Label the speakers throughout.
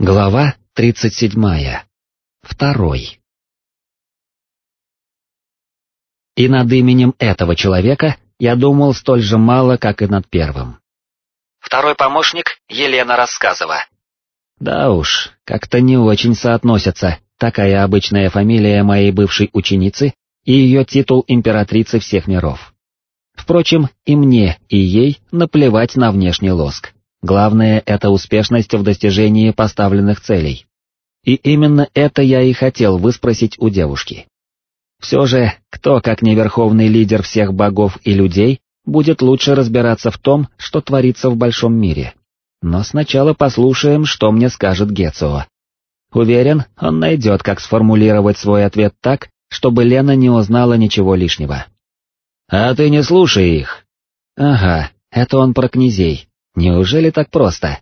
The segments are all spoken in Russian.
Speaker 1: Глава 37. Второй. И над именем этого человека я думал столь же мало, как и над первым.
Speaker 2: Второй помощник Елена Рассказова.
Speaker 1: Да уж, как-то не очень соотносятся такая обычная фамилия моей бывшей ученицы и ее титул императрицы всех миров. Впрочем, и мне, и ей наплевать на внешний лоск. Главное — это успешность в достижении поставленных целей. И именно это я и хотел выспросить у девушки. Все же, кто, как не верховный лидер всех богов и людей, будет лучше разбираться в том, что творится в большом мире. Но сначала послушаем, что мне скажет Гецио. Уверен, он найдет, как сформулировать свой ответ так, чтобы Лена не узнала ничего лишнего. «А ты не слушай их!» «Ага, это он про князей, Неужели так просто?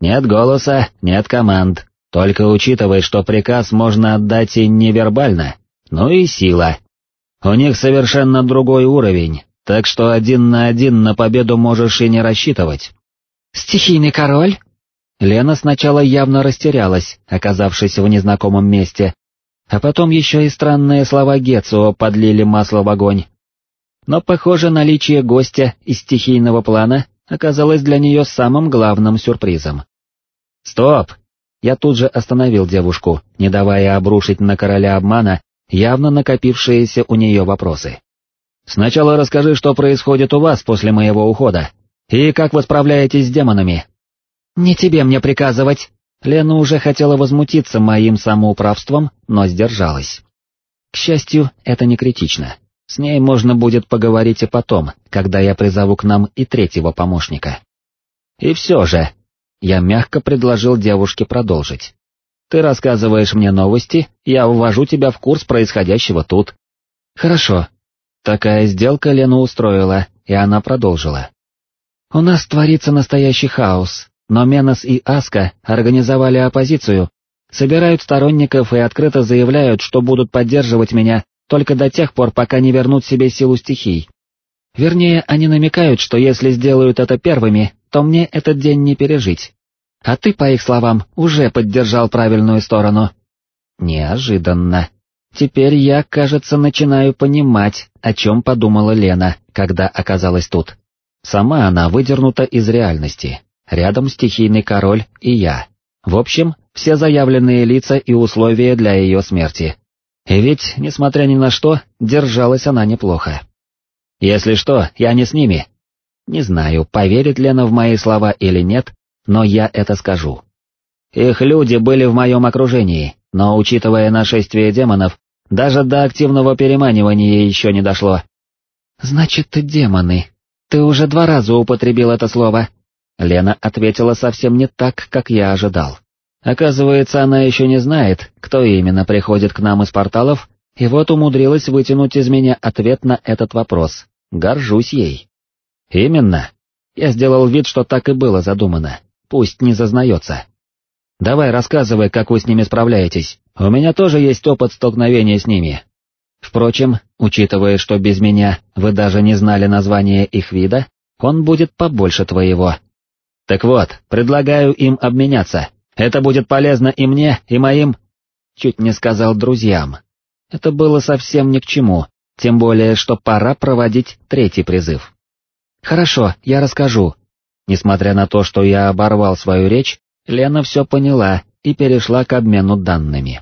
Speaker 1: Нет голоса, нет команд, только учитывай, что приказ можно отдать и невербально, ну и сила. У них совершенно другой уровень, так что один на один на победу можешь и не рассчитывать.
Speaker 3: «Стихийный король?»
Speaker 1: Лена сначала явно растерялась, оказавшись в незнакомом месте, а потом еще и странные слова Гецио подлили масло в огонь. Но, похоже, наличие гостя из стихийного плана оказалось для нее самым главным сюрпризом. «Стоп!» Я тут же остановил девушку, не давая обрушить на короля обмана явно накопившиеся у нее вопросы. «Сначала расскажи, что происходит у вас после моего ухода, и как вы справляетесь с демонами».
Speaker 3: «Не тебе мне приказывать!»
Speaker 1: Лена уже хотела возмутиться моим самоуправством, но сдержалась. К счастью, это не критично. С ней можно будет поговорить и потом, когда я призову к нам и третьего помощника. И все же, я мягко предложил девушке продолжить. Ты рассказываешь мне новости, я ввожу тебя в курс происходящего тут. Хорошо. Такая сделка Лену устроила, и она продолжила. У нас творится настоящий хаос, но Менос и Аска организовали оппозицию, собирают сторонников и открыто заявляют, что будут поддерживать меня только до тех пор, пока не вернут себе силу стихий. Вернее, они намекают, что если сделают это первыми, то мне этот день не пережить. А ты, по их словам, уже поддержал правильную сторону. Неожиданно. Теперь я, кажется, начинаю понимать, о чем подумала Лена, когда оказалась тут. Сама она выдернута из реальности. Рядом стихийный король и я. В общем, все заявленные лица и условия для ее смерти. И ведь, несмотря ни на что, держалась она неплохо. Если что, я не с ними. Не знаю, поверит Лена в мои слова или нет, но я это скажу. Их люди были в моем окружении, но, учитывая нашествие демонов, даже до активного переманивания еще не дошло. «Значит, ты демоны. Ты уже два раза употребил это слово». Лена ответила совсем не так, как я ожидал. Оказывается, она еще не знает, кто именно приходит к нам из порталов, и вот умудрилась вытянуть из меня ответ на этот вопрос. Горжусь ей. Именно. Я сделал вид, что так и было задумано. Пусть не зазнается. Давай рассказывай, как вы с ними справляетесь. У меня тоже есть опыт столкновения с ними. Впрочем, учитывая, что без меня вы даже не знали название их вида, он будет побольше твоего. Так вот, предлагаю им обменяться. Это будет полезно и мне, и моим... Чуть не сказал друзьям. Это было совсем ни к чему, тем более, что пора проводить третий призыв. Хорошо, я расскажу. Несмотря на то, что я оборвал свою речь, Лена все поняла и перешла к обмену данными.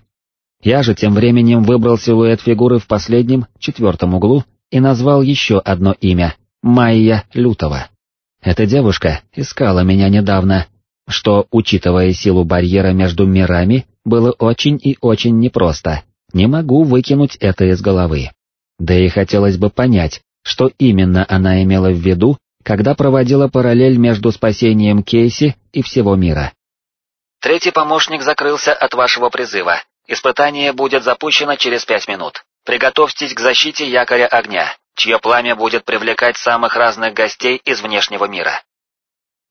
Speaker 1: Я же тем временем выбрал силуэт фигуры в последнем, четвертом углу и назвал еще одно имя — Майя Лютова. Эта девушка искала меня недавно что, учитывая силу барьера между мирами, было очень и очень непросто. Не могу выкинуть это из головы. Да и хотелось бы понять, что именно она имела в виду, когда проводила параллель между спасением Кейси и всего мира.
Speaker 2: Третий помощник закрылся от вашего призыва. Испытание будет запущено через пять минут. Приготовьтесь к защите якоря огня, чье пламя будет привлекать самых разных гостей из внешнего мира.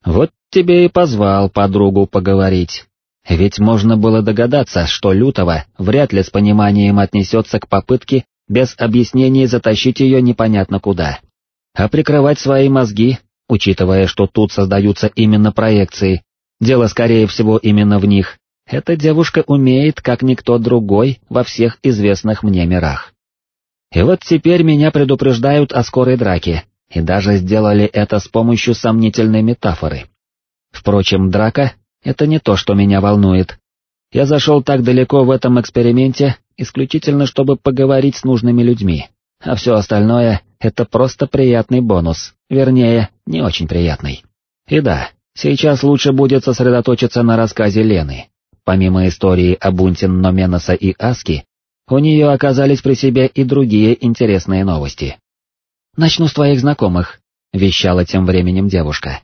Speaker 1: Вот тебе и позвал подругу поговорить. Ведь можно было догадаться, что Лютова вряд ли с пониманием отнесется к попытке без объяснений затащить ее непонятно куда. А прикрывать свои мозги, учитывая, что тут создаются именно проекции, дело скорее всего именно в них, Эта девушка умеет, как никто другой, во всех известных мне мирах. И вот теперь меня предупреждают о скорой драке, и даже сделали это с помощью сомнительной метафоры. Впрочем, драка — это не то, что меня волнует. Я зашел так далеко в этом эксперименте, исключительно чтобы поговорить с нужными людьми, а все остальное — это просто приятный бонус, вернее, не очень приятный. И да, сейчас лучше будет сосредоточиться на рассказе Лены. Помимо истории о бунте Номеноса и Аски, у нее оказались при себе и другие интересные новости.
Speaker 3: «Начну с твоих знакомых», — вещала тем временем девушка.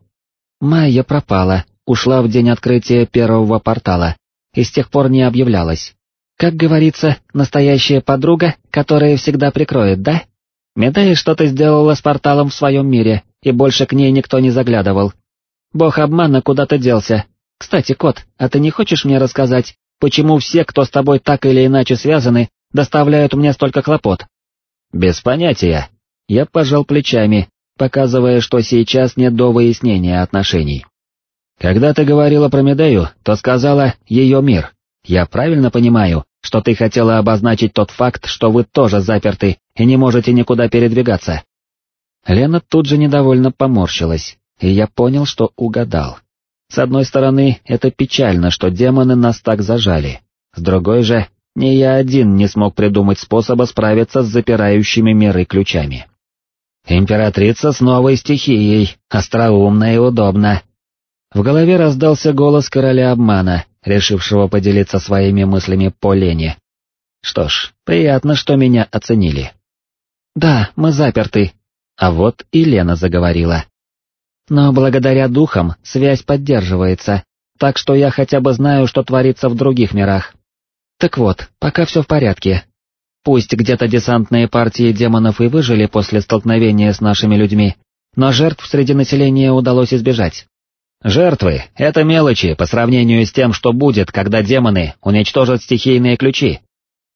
Speaker 3: «Майя пропала, ушла в день открытия первого портала, и с тех пор не объявлялась. Как говорится, настоящая подруга, которая всегда прикроет, да? Медея что-то сделала с порталом в своем мире, и больше к ней никто не заглядывал. Бог обмана куда-то делся. Кстати, кот, а ты не хочешь мне рассказать, почему все, кто с тобой так или иначе связаны, доставляют мне столько хлопот?»
Speaker 1: «Без понятия». Я пожал плечами, показывая, что сейчас нет до выяснения отношений. «Когда ты говорила про Медею, то сказала «ее мир». Я правильно понимаю, что ты хотела обозначить тот факт, что вы тоже заперты и не можете никуда передвигаться?» Лена тут же недовольно поморщилась, и я понял, что угадал. С одной стороны, это печально, что демоны нас так зажали, с другой же, не я один не смог придумать способа справиться с запирающими миры ключами. Императрица с новой стихией, остроумно и удобно. В голове раздался голос короля обмана, решившего поделиться своими мыслями по Лене. Что ж, приятно, что меня оценили.
Speaker 3: «Да, мы заперты».
Speaker 1: А вот и Лена заговорила.
Speaker 3: «Но благодаря духам связь поддерживается, так что я хотя бы знаю, что творится в других мирах. Так вот, пока все в порядке. Пусть где-то десантные партии демонов и выжили после столкновения с нашими людьми, но жертв среди населения удалось избежать.
Speaker 1: Жертвы — это мелочи по сравнению с тем, что будет, когда демоны уничтожат стихийные ключи.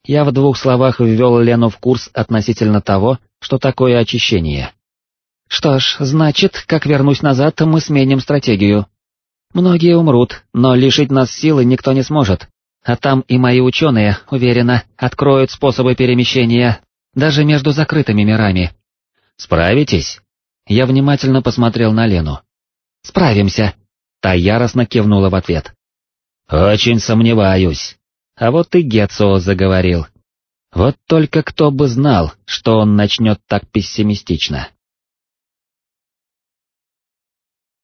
Speaker 3: Я в двух словах ввел Лену в курс относительно того, что такое очищение. Что ж, значит, как вернусь назад, мы сменим стратегию. Многие умрут, но лишить нас силы никто не сможет. А там и мои ученые, уверенно, откроют способы перемещения, даже между закрытыми мирами.
Speaker 1: Справитесь?
Speaker 3: Я внимательно посмотрел на Лену. Справимся. Та яростно кивнула в ответ.
Speaker 1: «Очень сомневаюсь. А вот и Гетсо заговорил. Вот только кто бы знал, что он начнет так пессимистично.